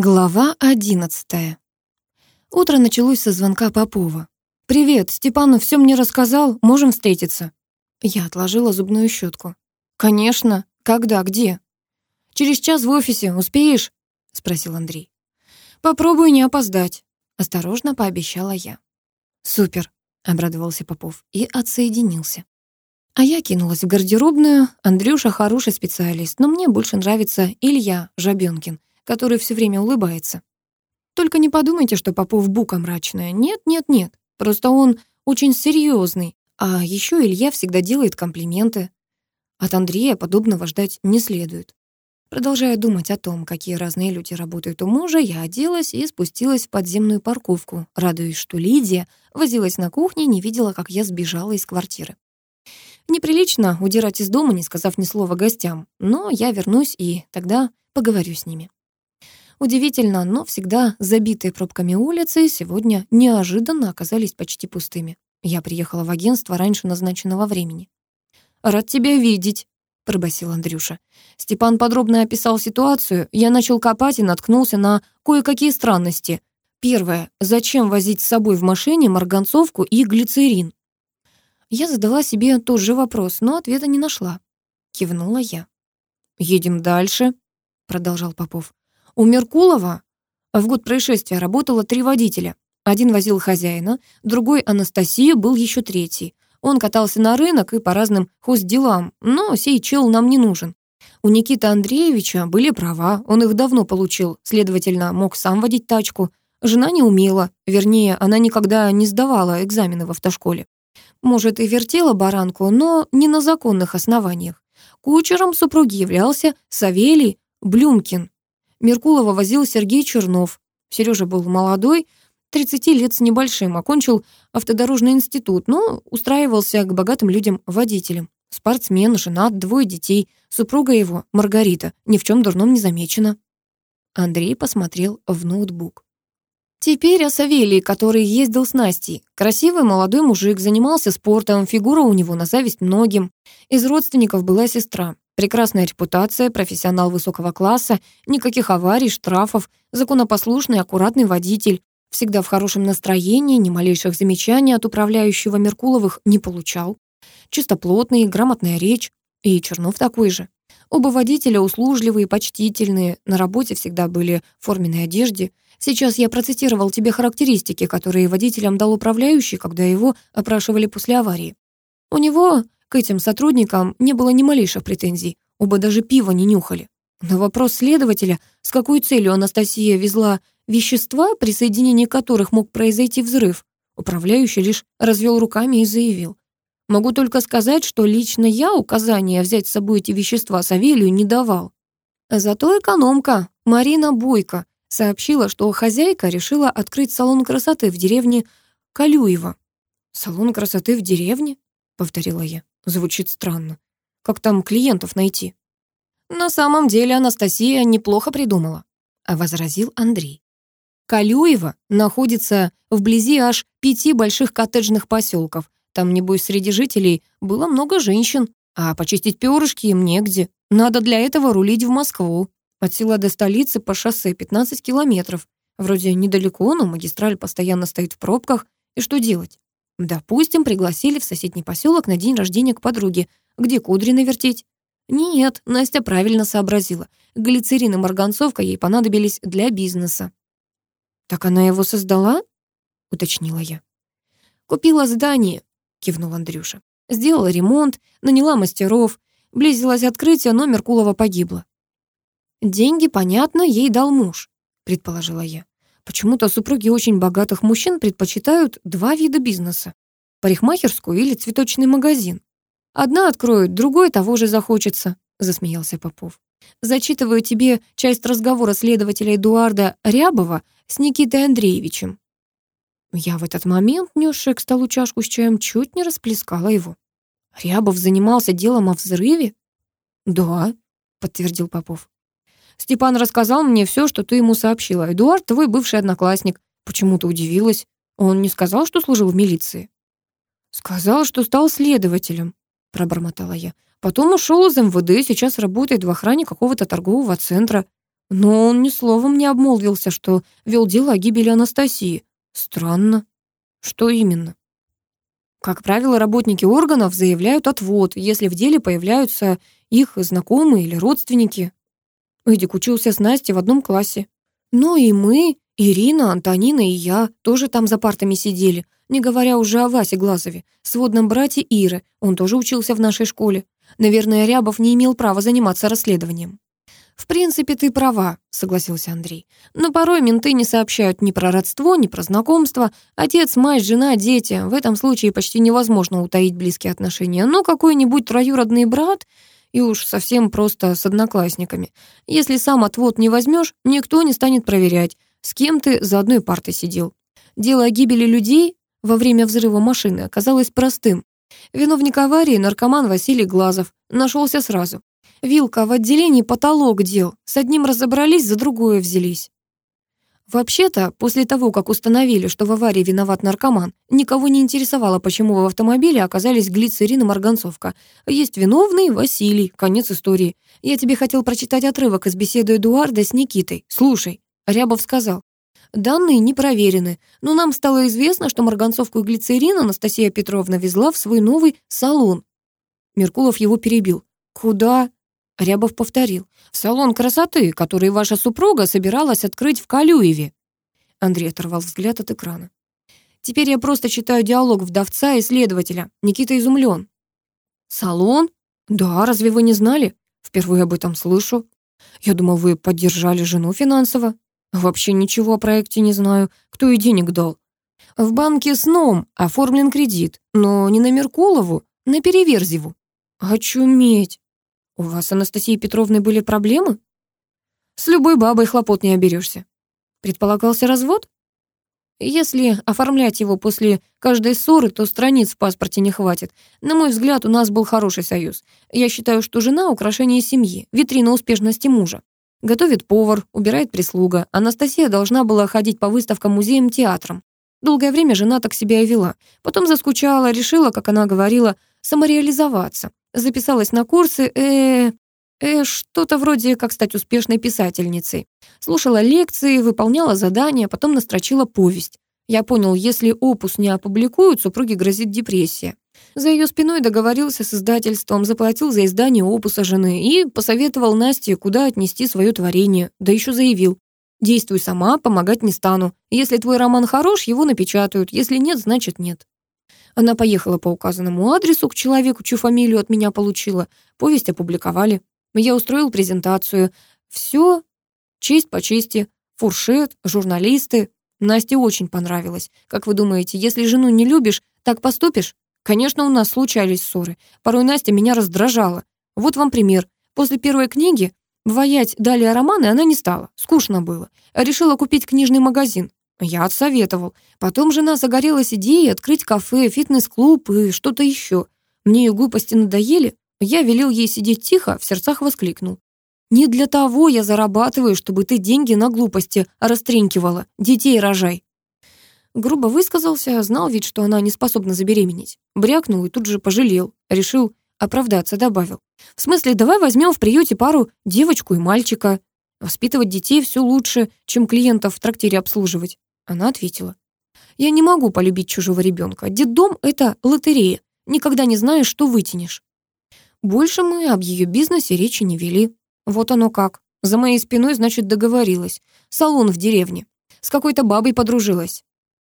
Глава 11. Утро началось со звонка Попова. «Привет, Степану все мне рассказал, можем встретиться?» Я отложила зубную щетку. «Конечно. Когда, где?» «Через час в офисе, успеешь?» — спросил Андрей. «Попробую не опоздать», — осторожно пообещала я. «Супер», — обрадовался Попов и отсоединился. А я кинулась в гардеробную. Андрюша хороший специалист, но мне больше нравится Илья Жабёнкин который все время улыбается. Только не подумайте, что Попов бука мрачная. Нет, нет, нет. Просто он очень серьезный. А еще Илья всегда делает комплименты. От Андрея подобного ждать не следует. Продолжая думать о том, какие разные люди работают у мужа, я оделась и спустилась в подземную парковку, радуясь, что Лидия возилась на кухне и не видела, как я сбежала из квартиры. Неприлично удирать из дома, не сказав ни слова гостям, но я вернусь и тогда поговорю с ними. Удивительно, но всегда забитые пробками улицы сегодня неожиданно оказались почти пустыми. Я приехала в агентство раньше назначенного времени. «Рад тебя видеть», — пробасил Андрюша. Степан подробно описал ситуацию. Я начал копать и наткнулся на кое-какие странности. Первое. Зачем возить с собой в машине марганцовку и глицерин? Я задала себе тот же вопрос, но ответа не нашла. Кивнула я. «Едем дальше», — продолжал Попов. У Меркулова в год происшествия работало три водителя. Один возил хозяина, другой Анастасию, был еще третий. Он катался на рынок и по разным хозделам, но сей чел нам не нужен. У Никиты Андреевича были права, он их давно получил, следовательно, мог сам водить тачку. Жена не умела, вернее, она никогда не сдавала экзамены в автошколе. Может, и вертела баранку, но не на законных основаниях. Кучером супруги являлся Савелий Блюмкин, Меркулова возил Сергей Чернов. Сережа был молодой, 30 лет с небольшим, окончил автодорожный институт, но устраивался к богатым людям водителем. Спортсмен, женат, двое детей. Супруга его, Маргарита, ни в чем дурном не замечена. Андрей посмотрел в ноутбук. Теперь о Савелии, который ездил с Настей. Красивый молодой мужик, занимался спортом, фигура у него на зависть многим. Из родственников была сестра. Прекрасная репутация, профессионал высокого класса, никаких аварий, штрафов, законопослушный, аккуратный водитель. Всегда в хорошем настроении, ни малейших замечаний от управляющего Меркуловых не получал. Чистоплотный, грамотная речь. И Чернов такой же. Оба водителя услужливые, почтительные, на работе всегда были в форменной одежде. Сейчас я процитировал тебе характеристики, которые водителям дал управляющий, когда его опрашивали после аварии. У него к этим сотрудникам не было ни малейших претензий, оба даже пива не нюхали. На вопрос следователя, с какой целью Анастасия везла вещества, при соединении которых мог произойти взрыв, управляющий лишь развел руками и заявил. «Могу только сказать, что лично я указания взять с собой эти вещества Савелию не давал». Зато экономка Марина Бойко сообщила, что хозяйка решила открыть салон красоты в деревне Калюева. «Салон красоты в деревне?» — повторила я. Звучит странно. Как там клиентов найти? На самом деле Анастасия неплохо придумала, возразил Андрей. Калюева находится вблизи аж пяти больших коттеджных поселков. Там, небось, среди жителей было много женщин, а почистить перышки им негде. Надо для этого рулить в Москву. От села до столицы по шоссе 15 километров. Вроде недалеко, но магистраль постоянно стоит в пробках. И что делать? Допустим, пригласили в соседний поселок на день рождения к подруге, где кудри навертеть. Нет, Настя правильно сообразила. Глицерин и марганцовка ей понадобились для бизнеса. «Так она его создала?» — уточнила я. «Купила здание», — кивнул Андрюша. «Сделала ремонт, наняла мастеров. Близилось открытие, но Меркулова погибла». «Деньги, понятно, ей дал муж», — предположила я. Почему-то супруги очень богатых мужчин предпочитают два вида бизнеса – парикмахерскую или цветочный магазин. Одна откроет, другой того же захочется, – засмеялся Попов. Зачитываю тебе часть разговора следователя Эдуарда Рябова с Никитой Андреевичем. Я в этот момент, несшая к столу чашку с чаем, чуть не расплескала его. Рябов занимался делом о взрыве? Да, подтвердил Попов. Степан рассказал мне все, что ты ему сообщила. Эдуард твой бывший одноклассник. Почему-то удивилась. Он не сказал, что служил в милиции?» «Сказал, что стал следователем», — пробормотала я. «Потом ушел из МВД, сейчас работает в охране какого-то торгового центра. Но он ни словом не обмолвился, что вел дело о гибели Анастасии. Странно. Что именно?» Как правило, работники органов заявляют отвод, если в деле появляются их знакомые или родственники. Эдик учился с Настей в одном классе. Ну и мы, Ирина, Антонина и я, тоже там за партами сидели, не говоря уже о Васе Глазове, сводном брате Иры, он тоже учился в нашей школе. Наверное, Рябов не имел права заниматься расследованием. «В принципе, ты права», — согласился Андрей. «Но порой менты не сообщают ни про родство, ни про знакомство. Отец, мать, жена, дети. В этом случае почти невозможно утаить близкие отношения. Но какой-нибудь троюродный брат и уж совсем просто с одноклассниками. Если сам отвод не возьмешь, никто не станет проверять, с кем ты за одной партой сидел. Дело о гибели людей во время взрыва машины оказалось простым. Виновник аварии, наркоман Василий Глазов, нашелся сразу. Вилка в отделении потолок дел, с одним разобрались, за другое взялись. Вообще-то, после того, как установили, что в аварии виноват наркоман, никого не интересовало, почему в автомобиле оказались глицерин и марганцовка. Есть виновный Василий. Конец истории. Я тебе хотел прочитать отрывок из беседы Эдуарда с Никитой. Слушай. Рябов сказал. Данные не проверены, но нам стало известно, что марганцовку и глицерин Анастасия Петровна везла в свой новый салон. Меркулов его перебил. «Куда?» Рябов повторил. «Салон красоты, который ваша супруга собиралась открыть в Калюеве». Андрей оторвал взгляд от экрана. «Теперь я просто читаю диалог вдовца и следователя. Никита изумлен». «Салон? Да, разве вы не знали? Впервые об этом слышу. Я думал, вы поддержали жену финансово. Вообще ничего о проекте не знаю. Кто и денег дал? В банке сном оформлен кредит, но не на Меркулову, на Переверзеву. Очуметь!» «У вас с Анастасией Петровной были проблемы?» «С любой бабой хлопот не оберешься». «Предполагался развод?» «Если оформлять его после каждой ссоры, то страниц в паспорте не хватит. На мой взгляд, у нас был хороший союз. Я считаю, что жена — украшение семьи, витрина успешности мужа. Готовит повар, убирает прислуга. Анастасия должна была ходить по выставкам, музеям, театрам. Долгое время жена так себя и вела. Потом заскучала, решила, как она говорила, самореализоваться записалась на курсы, э, э, что-то вроде «Как стать успешной писательницей». Слушала лекции, выполняла задания, а потом настрочила повесть. Я понял, если опус не опубликуют, супруге грозит депрессия. За ее спиной договорился с издательством, заплатил за издание опуса жены и посоветовал Насте, куда отнести свое творение, да еще заявил. «Действуй сама, помогать не стану. Если твой роман хорош, его напечатают, если нет, значит нет». Она поехала по указанному адресу к человеку, чью фамилию от меня получила. Повесть опубликовали. Я устроил презентацию. Все честь по чести. Фуршет, журналисты. Насте очень понравилось. Как вы думаете, если жену не любишь, так поступишь? Конечно, у нас случались ссоры. Порой Настя меня раздражала. Вот вам пример. После первой книги Воять далее романы она не стала, скучно было. Решила купить книжный магазин. Я отсоветовал. Потом жена загорелась идеей открыть кафе, фитнес-клуб и что-то еще. Мне ее глупости надоели. Я велел ей сидеть тихо, в сердцах воскликнул. «Не для того я зарабатываю, чтобы ты деньги на глупости растринкивала. Детей рожай». Грубо высказался, знал ведь, что она не способна забеременеть. Брякнул и тут же пожалел. Решил оправдаться, добавил. «В смысле, давай возьмем в приюте пару девочку и мальчика. Воспитывать детей все лучше, чем клиентов в трактире обслуживать. Она ответила. «Я не могу полюбить чужого ребенка. Детдом — это лотерея. Никогда не знаешь, что вытянешь». Больше мы об ее бизнесе речи не вели. Вот оно как. За моей спиной, значит, договорилась. Салон в деревне. С какой-то бабой подружилась.